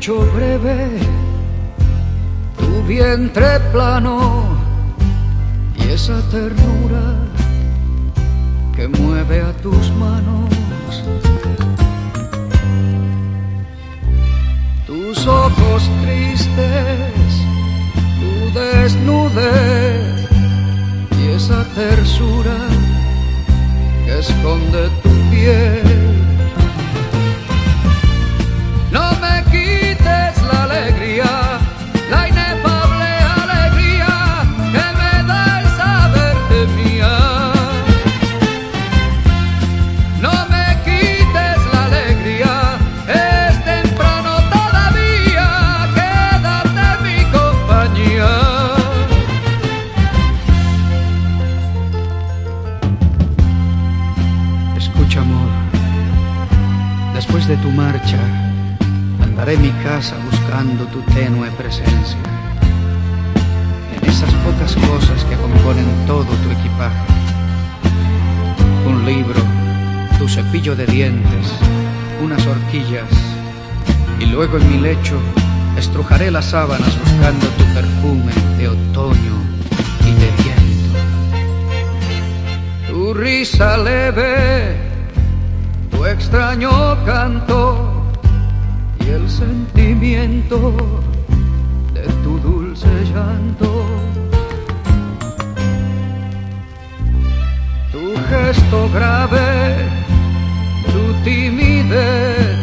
pecho breve, tu vientre plano y esa ternura que mueve a tus manos. Tus ojos tristes, tu desnudez y esa tersura que esconde tu piel. Después de tu marcha, andaré mi casa buscando tu tenue presencia. En esas pocas cosas que componen todo tu equipaje. Un libro, tu cepillo de dientes, unas horquillas, y luego en mi lecho estrujaré las sábanas buscando tu perfume de otoño y de viento. Tu risa leve, extraño canto y el sentimiento de tu dulce llanto. Tu gesto grave, tu timidez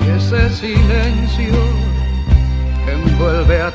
y ese silencio que envuelve a